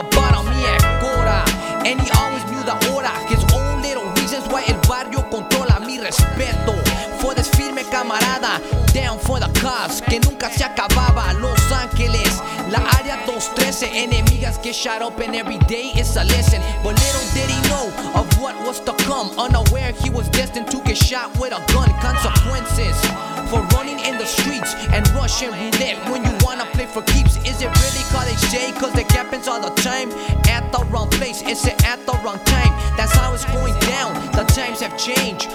about a mí. And he always knew the hora. His own little reasons why el barrio controla mi respeto. Fue desfirme camarada, down for the cause, que nunca se acababa. Los Ángeles, la área 213. Enemigas get shot up and every day is a lesson. But little did he know of what was to come. Unaware he was destined to get shot with a gun. Consequences for running in the streets and Russian roulette when you wanna play for keeps. Is it really called they say? Cause it happens all the time at the wrong place. It's at the wrong time. That's how it's going down. The times have changed.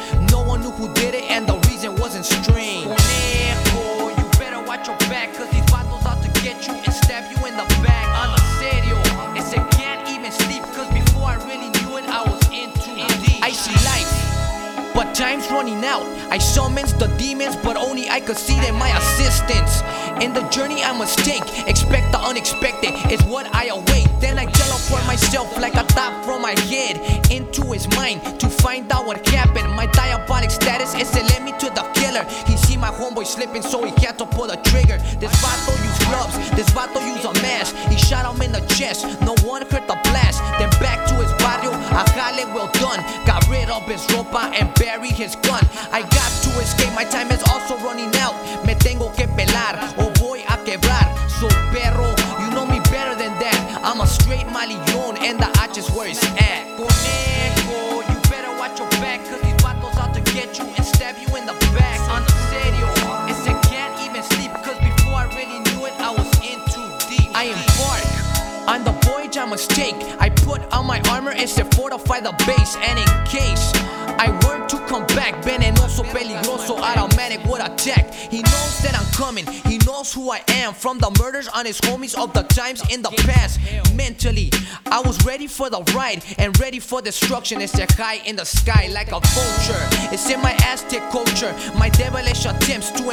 Out. I summons the demons, but only I could see them my assistance. In the journey I must take, expect the unexpected is what I await. Then I teleport myself like a thought from my head into his mind to find out what happened. My diabolic status is to lead me to the killer. He see my homeboy slipping, so he had to pull the trigger. This vato use gloves, this vato use a mask. He shot him in the chest, no one heard the blast. Then back to his barrio, a jale well done. Got rid of his ropa and buried his gun. I got to escape, my time is also running out. Me tengo que pelar o voy a quebrar. So perro, you know me better than that. I'm a straight malion and the H is where it's at. Conejo, you better watch your back, cause these vatos out to get you and stab you in the back. On the serio, it's a can't even sleep, cause before I really knew it, I was in too deep. I embark on the voyage I must take. I put on my armor and to fortify the base. And in case I were to come back, venenoso, peligroso, automatic would attack. He knows that I'm coming, he knows who I am. From the murders on his homies of the times in the past. Mentally, I was ready for the ride and ready for destruction. It's a high in the sky like a vulture. It's in my Aztec culture, my devilish attempts to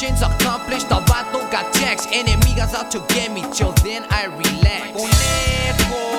missions accomplished, I write no got text. Enemigas out to get me, till then I relax. Conejo.